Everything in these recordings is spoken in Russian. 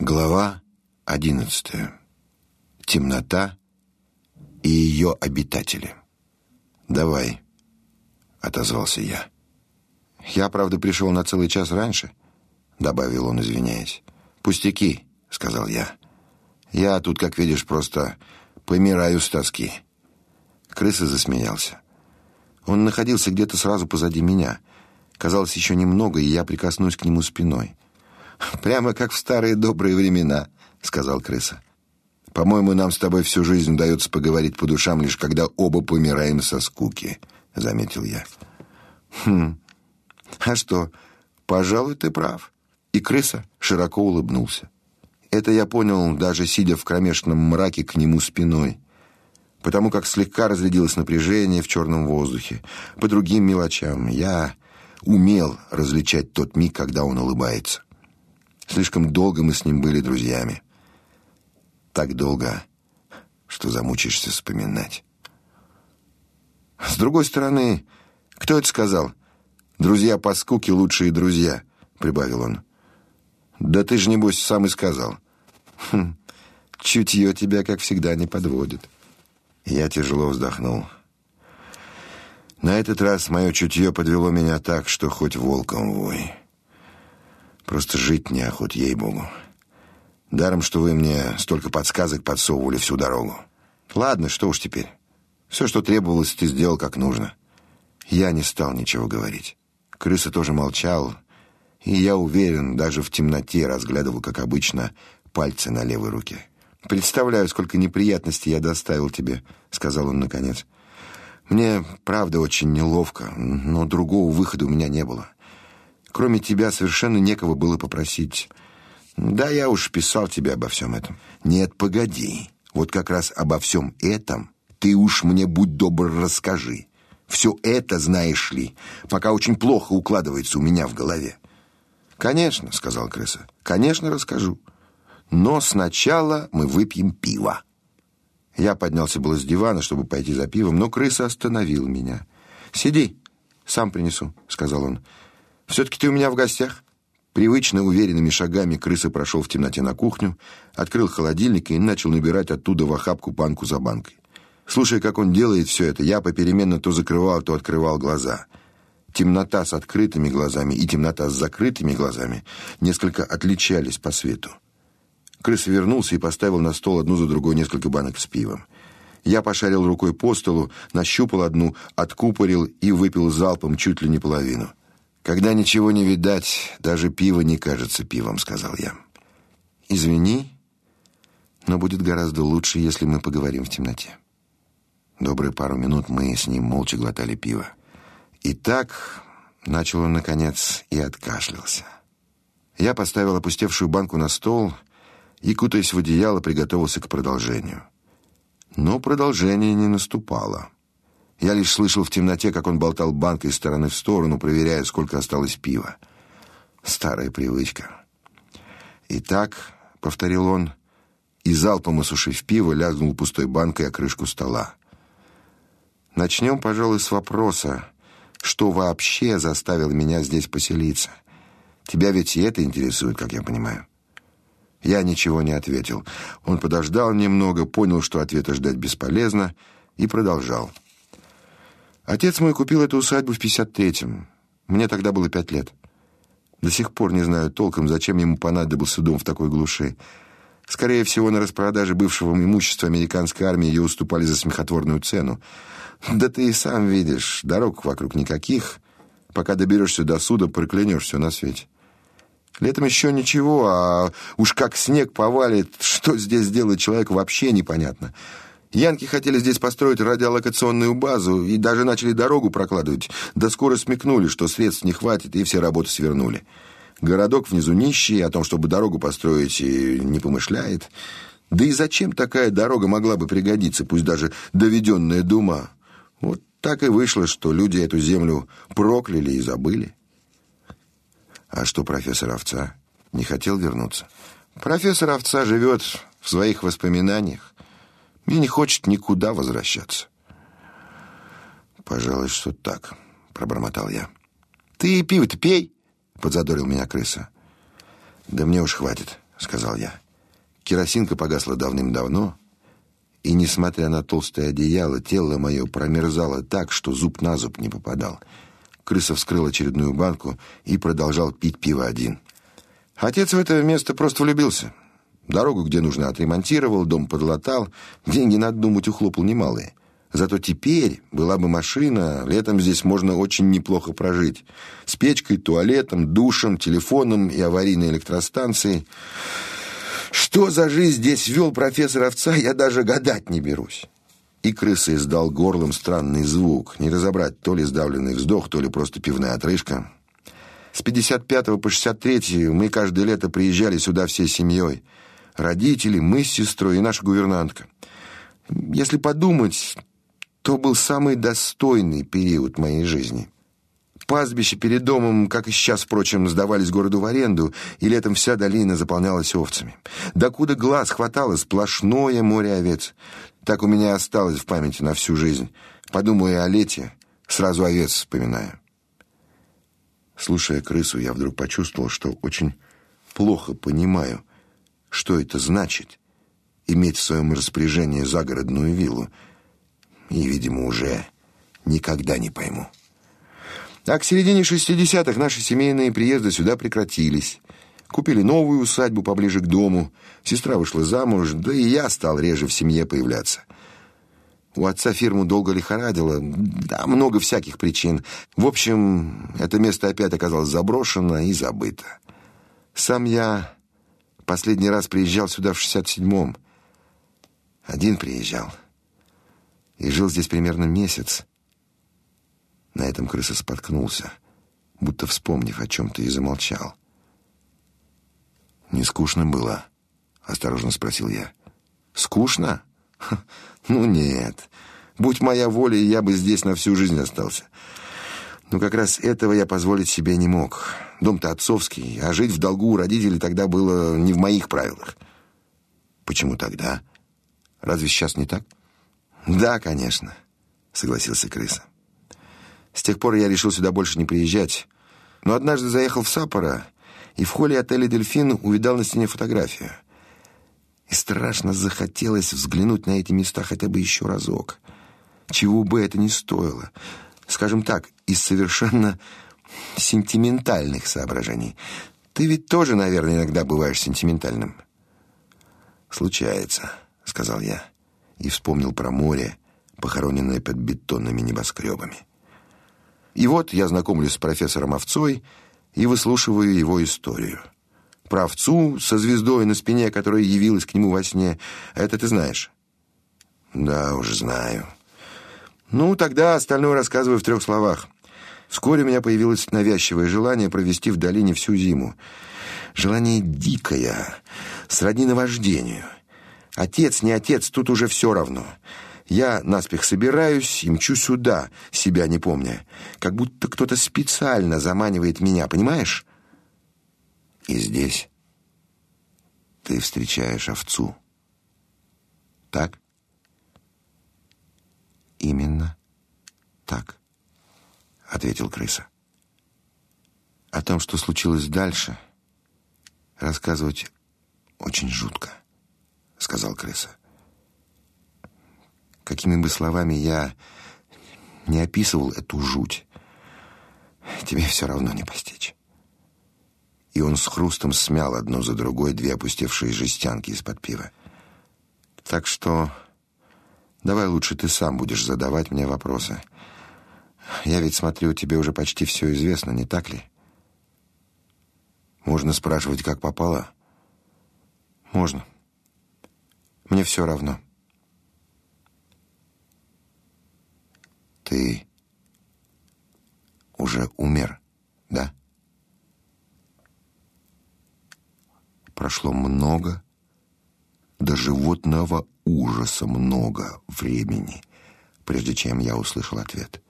Глава одиннадцатая. Темнота и ее обитатели. «Давай», — отозвался я. «Я, правда, пришел на целый час раньше», — добавил он, извиняясь. «Пустяки», — сказал я. «Я тут, как видишь, просто помираю с тоски». Крыса засмеялся. Он находился где-то сразу позади меня. Казалось, еще немного, и я прикоснусь к нему спиной. «Прямо как в старые добрые времена», — сказал крыса. «По-моему, нам с тобой всю жизнь удается поговорить по душам, лишь когда оба помираем со скуки», — заметил я. «Хм, а что, пожалуй, ты прав». И крыса широко улыбнулся. Это я понял, даже сидя в кромешном мраке к нему спиной, потому как слегка разрядилось напряжение в черном воздухе. По другим мелочам я умел различать тот миг, когда он улыбается. Слишком долго мы с ним были друзьями. Так долго, что замучаешься вспоминать. С другой стороны, кто это сказал? Друзья по скуке лучшие друзья, прибавил он. Да ты же небось сам и сказал. Хм, чутье тебя, как всегда, не подводит. Я тяжело вздохнул. На этот раз мое чутье подвело меня так, что хоть волком вой. Просто жить неохот, ей-богу. Даром, что вы мне столько подсказок подсовывали всю дорогу. Ладно, что уж теперь. Все, что требовалось, ты сделал как нужно. Я не стал ничего говорить. Крыса тоже молчал, и я уверен, даже в темноте разглядывал, как обычно, пальцы на левой руке. «Представляю, сколько неприятностей я доставил тебе», — сказал он наконец. «Мне, правда, очень неловко, но другого выхода у меня не было. Кроме тебя совершенно некого было попросить. Да, я уж писал тебе обо всем этом. Нет, погоди. Вот как раз обо всем этом ты уж мне будь добр расскажи. Все это, знаешь ли, пока очень плохо укладывается у меня в голове. Конечно, сказал крыса. Конечно, расскажу. Но сначала мы выпьем пиво. Я поднялся было с дивана, чтобы пойти за пивом, но крыса остановил меня. Сиди, сам принесу, сказал он. «Все-таки ты у меня в гостях?» Привычно уверенными шагами крыса прошел в темноте на кухню, открыл холодильник и начал набирать оттуда в охапку банку за банкой. Слушая, как он делает все это, я попеременно то закрывал, то открывал глаза. Темнота с открытыми глазами и темнота с закрытыми глазами несколько отличались по свету. Крыса вернулся и поставил на стол одну за другой несколько банок с пивом. Я пошарил рукой по столу, нащупал одну, откупорил и выпил залпом чуть ли не половину. Когда ничего не видать, даже пиво не кажется пивом, сказал я. Извини, но будет гораздо лучше, если мы поговорим в темноте. Добрые пару минут мы с ним молча глотали пиво. И так начал он наконец и откашлялся. Я поставил опустевшую банку на стол и, кутаясь в одеяло, приготовился к продолжению. Но продолжение не наступало. Я лишь слышал в темноте, как он болтал банкой из стороны в сторону, проверяя, сколько осталось пива. Старая привычка. «Итак», — повторил он, и залпом осушив пиво, лязгнул пустой банкой о крышку стола. «Начнем, пожалуй, с вопроса, что вообще заставило меня здесь поселиться? Тебя ведь и это интересует, как я понимаю». Я ничего не ответил. Он подождал немного, понял, что ответа ждать бесполезно, и продолжал. Отец мой купил эту усадьбу в 53-м. Мне тогда было пять лет. До сих пор не знаю толком, зачем ему понадобился дом в такой глуши. Скорее всего, на распродаже бывшего имущества американской армии ее уступали за смехотворную цену. Да ты и сам видишь, дорог вокруг никаких. Пока доберешься до суда, проклянешь все на свете. Летом еще ничего, а уж как снег повалит, что здесь делает человек, вообще непонятно. Янки хотели здесь построить радиолокационную базу и даже начали дорогу прокладывать. Да скоро смекнули, что средств не хватит, и все работы свернули. Городок внизу нищий, о том, чтобы дорогу построить, не помышляет. Да и зачем такая дорога могла бы пригодиться, пусть даже доведенная до ума? Вот так и вышло, что люди эту землю прокляли и забыли. А что профессор Овца? Не хотел вернуться? Профессор Овца живет в своих воспоминаниях и не хочет никуда возвращаться. Пожалуй, что так, пробормотал я. Ты пиво-то пей, подзадорил меня крыса. Да мне уж хватит, сказал я. Керосинка погасла давным-давно, и, несмотря на толстое одеяло, тело мое промерзало так, что зуб на зуб не попадал. Крыса вскрыл очередную банку и продолжал пить пиво один. Отец в это место просто влюбился. Дорогу, где нужно, отремонтировал, дом подлатал. Деньги, надо думать, ухлопал немалые. Зато теперь была бы машина, летом здесь можно очень неплохо прожить. С печкой, туалетом, душем, телефоном и аварийной электростанцией. Что за жизнь здесь вел профессор Овца, я даже гадать не берусь. И крыса издал горлом странный звук. Не разобрать, то ли сдавленный вздох, то ли просто пивная отрыжка. С 55 по 63 мы каждое лето приезжали сюда всей семьей. Родители, мы с сестрой и наша гувернантка. Если подумать, то был самый достойный период моей жизни. Пастбище перед домом, как и сейчас, впрочем, сдавались городу в аренду, и летом вся долина заполнялась овцами. Докуда глаз хватало сплошное море овец. Так у меня осталось в памяти на всю жизнь. Подумаю о лете, сразу овец вспоминаю. Слушая крысу, я вдруг почувствовал, что очень плохо понимаю, что это значит иметь в своем распоряжении загородную виллу. И, видимо, уже никогда не пойму. А к середине 60-х наши семейные приезды сюда прекратились. Купили новую усадьбу поближе к дому. Сестра вышла замуж, да и я стал реже в семье появляться. У отца фирму долго лихорадило, да, много всяких причин. В общем, это место опять оказалось заброшено и забыто. Сам я последний раз приезжал сюда в 67-м. Один приезжал. И жил здесь примерно месяц. На этом крыса споткнулся, будто вспомнив о чем-то, и замолчал. «Не скучно было?» — осторожно спросил я. «Скучно? Ха, ну нет. Будь моя воля, я бы здесь на всю жизнь остался. Но как раз этого я позволить себе не мог. Дом-то отцовский, а жить в долгу у родителей тогда было не в моих правилах». «Почему тогда? Разве сейчас не так?» «Да, конечно», — согласился крыса. С тех пор я решил сюда больше не приезжать. Но однажды заехал в Саппоро и в холле отеля «Дельфин» увидал на стене фотографию. И страшно захотелось взглянуть на эти места хотя бы еще разок. Чего бы это ни стоило. Скажем так, из совершенно сентиментальных соображений. Ты ведь тоже, наверное, иногда бываешь сентиментальным. «Случается», — сказал я, и вспомнил про море, похороненное под бетонными небоскребами. И вот я знакомлюсь с профессором Овцой и выслушиваю его историю. Про овцу со звездой на спине, которая явилась к нему во сне. Это ты знаешь? Да, уже знаю. Ну, тогда остальное рассказываю в трех словах. Вскоре у меня появилось навязчивое желание провести в долине всю зиму. Желание дикое, сродни наваждению. Отец, не отец, тут уже все равно. Я наспех собираюсь и мчу сюда, себя не помня. Как будто кто-то специально заманивает меня, понимаешь? И здесь ты встречаешь овцу. Так? Именно так, ответил крыса. О том, что случилось дальше, рассказывать очень жутко, сказал крыса. Какими бы словами я не описывал эту жуть, тебе все равно не постичь. И он с хрустом смял одну за другой две опустевшие жестянки из-под пива. Так что давай лучше ты сам будешь задавать мне вопросы. Я ведь смотрю, тебе уже почти все известно, не так ли? Можно спрашивать, как попало? Можно. Мне все равно. Ты уже умер, да? Прошло много, до животного ужаса много времени, прежде чем я услышал ответ.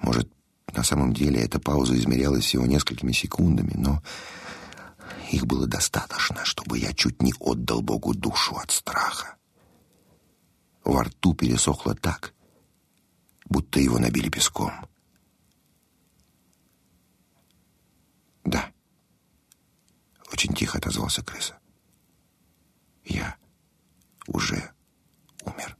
Может, на самом деле эта пауза измерялась всего несколькими секундами, но их было достаточно, чтобы я чуть не отдал Богу душу от страха. Во рту пересохло так, будто его набили песком. «Да, Очень тихо отозвался крыса. Я уже умер.